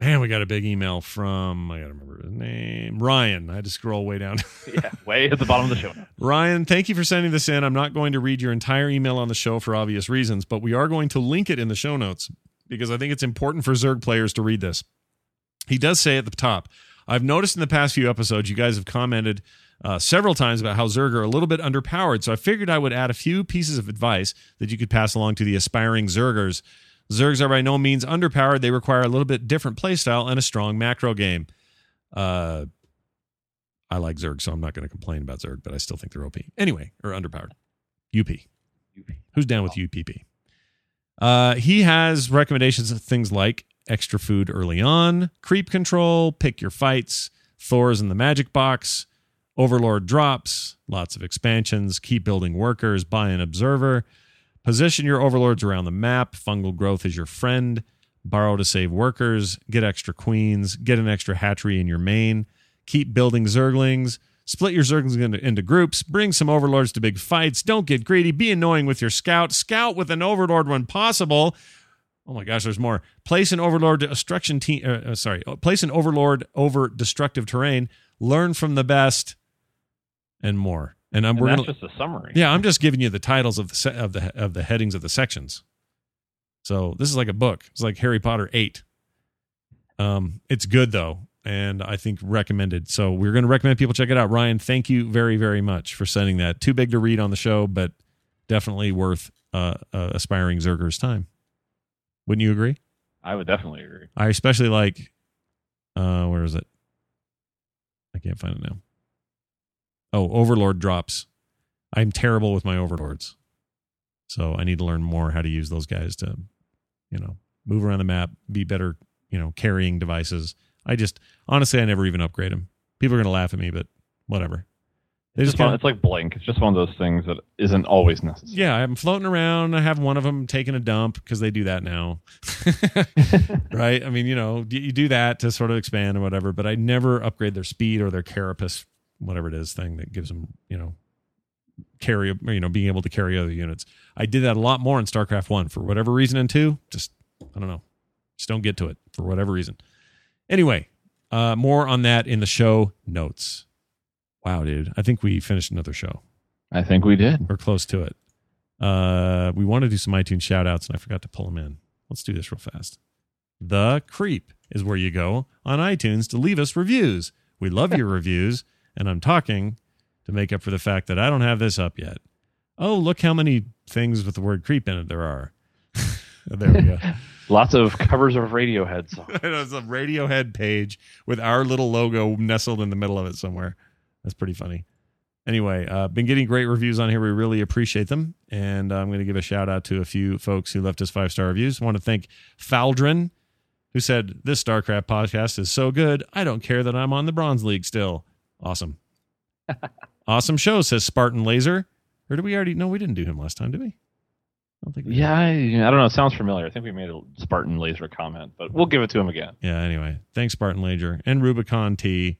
man, we got a big email from I got to remember his name, Ryan. I had to scroll way down. yeah, way at the bottom of the show. Ryan, thank you for sending this in. I'm not going to read your entire email on the show for obvious reasons, but we are going to link it in the show notes because I think it's important for Zerg players to read this. He does say at the top, I've noticed in the past few episodes, you guys have commented uh, several times about how Zerg are a little bit underpowered. So I figured I would add a few pieces of advice that you could pass along to the aspiring Zergers. Zergs are by no means underpowered. They require a little bit different playstyle and a strong macro game. Uh, I like Zerg, so I'm not going to complain about Zerg, but I still think they're OP. Anyway, or underpowered. UP. Who's down with UPP? Uh, he has recommendations of things like extra food early on, creep control, pick your fights, Thor's in the magic box, Overlord drops, lots of expansions, keep building workers, buy an observer, position your overlords around the map, fungal growth is your friend, burrow to save workers, get extra queens, get an extra hatchery in your main, keep building zerglings, split your zerglings into, into groups, bring some overlords to big fights, don't get greedy, be annoying with your scout, scout with an overlord when possible. Oh my gosh, there's more. Place an overlord to destruction team. Uh, uh, sorry, place an overlord over destructive terrain. Learn from the best, and more. And, I'm And we're that's gonna, just a summary. yeah, I'm just giving you the titles of the se- of the of the headings of the sections. So this is like a book. It's like Harry Potter eight. Um, it's good though, and I think recommended. So we're going to recommend people check it out. Ryan, thank you very very much for sending that. Too big to read on the show, but definitely worth uh, uh, aspiring Zerger's time. Wouldn't you agree? I would definitely agree. I especially like. Uh, where is it? I can't find it now. Oh, Overlord drops. I'm terrible with my overlords. So I need to learn more how to use those guys to, you know, move around the map, be better, you know, carrying devices. I just honestly I never even upgrade them. People are going to laugh at me, but whatever. They It's, just just, it's like Blink. It's just one of those things that isn't always necessary. yeah, I'm floating around. I have one of them taking a dump because they do that now. right? I mean, you know, you you do that to sort of expand or whatever, but I never upgrade their speed or their carapace, whatever it is, thing that gives them, you know, carry, you know, being able to carry other units. I did that a lot more in StarCraft 1 for whatever reason, and 2, just, I don't know, just don't get to it for whatever reason. Anyway, uh, more on that in the show notes. Wow, dude. I think we finished another show. I think we did. We're close to it. Uh, we want to do some iTunes shout outs, and I forgot to pull them in. Let's do this real fast. The Creep is where you go on iTunes to leave us reviews. We love your reviews, and I'm talking to make up for the fact that I don't have this up yet. Oh, look how many things with the word creep in it there are. there we go. Lots of covers of Radiohead songs. There's a Radiohead page with our little logo nestled in the middle of it somewhere. That's pretty funny. Anyway, uh, been getting great reviews on here. We really appreciate them, and I'm going to give a shout out to a few folks who left us five star reviews. I want to thank Faldrin, who said this StarCraft podcast is so good. I don't care that I'm on the Bronze League still. Awesome, awesome show. Says Spartan Laser. Or did we already? No, we didn't do him last time, did we? I don't think. We. Yeah, I, I don't know. It sounds familiar. I think we made a Spartan laser comment, but we'll give it to him again. Yeah. Anyway, thanks Spartan Laser and Rubicon T.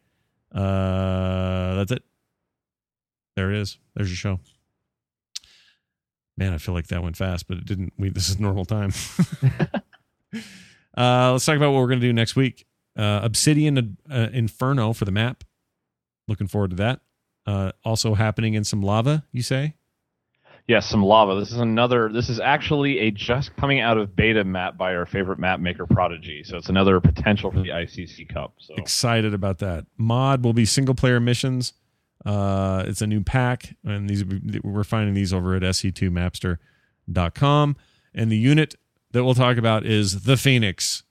Uh, that's it. There it is. There's your show. Man, I feel like that went fast, but it didn't. We this is normal time. uh, let's talk about what we're going to do next week. Uh, Obsidian uh, Inferno for the map. Looking forward to that. Uh, also happening in some lava. You say? Yes, some lava. This is another. This is actually a just coming out of beta map by our favorite map maker, Prodigy. So it's another potential for the ICC Cup. So excited about that. Mod will be single player missions. Uh, it's a new pack, and these we're finding these over at sc2mapster.com. And the unit that we'll talk about is the Phoenix,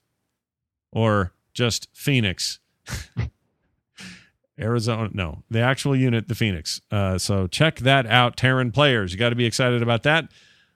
or just Phoenix. Arizona, no, the actual unit, the Phoenix. Uh, so check that out, Terran players. You got to be excited about that.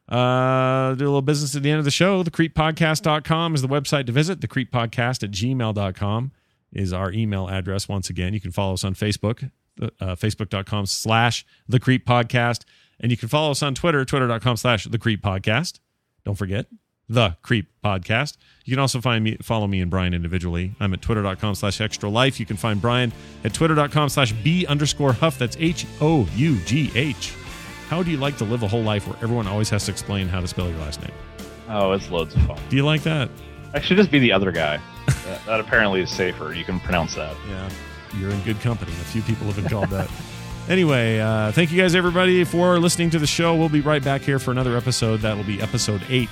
Uh, do a little business at the end of the show. TheCreepPodcast.com is the website to visit. TheCreepPodcast at gmail.com is our email address. Once again, you can follow us on Facebook, uh, Facebook.com slash The Creep Podcast. And you can follow us on Twitter, Twitter.com slash The Creep Podcast. Don't forget, The Creep Podcast. You can also find me, follow me and Brian individually. I'm at twitter.com slash extra life. You can find Brian at twitter.com slash B underscore huff. That's H O U G H. How do you like to live a whole life where everyone always has to explain how to spell your last name? oh, it's loads of fun. Do you like that? I should just be the other guy. that, that apparently is safer. You can pronounce that. Yeah. You're in good company. A few people have been called that. Anyway, uh, thank you guys, everybody, for listening to the show. We'll be right back here for another episode. That will be episode eight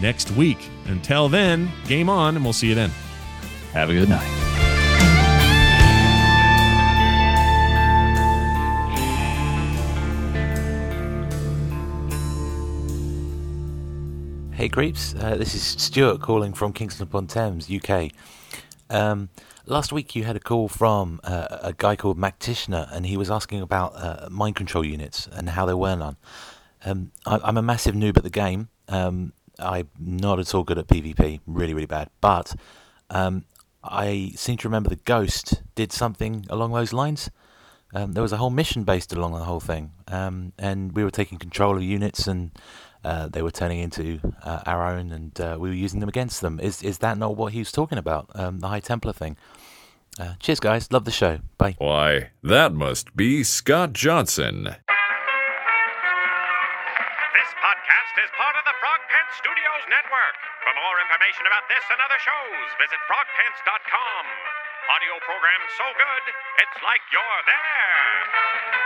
next week. Until then, game on, and we'll see you then. Have a good night. Hey creeps, uh, this is Stuart calling from Kingston upon Thames, UK. Um, last week you had a call from uh, a guy called Mac Tishner, and he was asking about uh, mind control units and how there were none. Um, I, I'm a massive noob at the game. Um, I'm not at all good at PvP, really, really bad. But um, I seem to remember the Ghost did something along those lines. Um, there was a whole mission based along the whole thing, um, and we were taking control of units, and uh, they were turning into uh, our own, and uh, we were using them against them. Is is that not what he was talking about? Um, the High Templar thing. Uh, cheers, guys. Love the show. Bye. Why, that must be Scott Johnson. Studios Network. For more information about this and other shows, visit frogpants.com. Audio program so good, it's like you're there.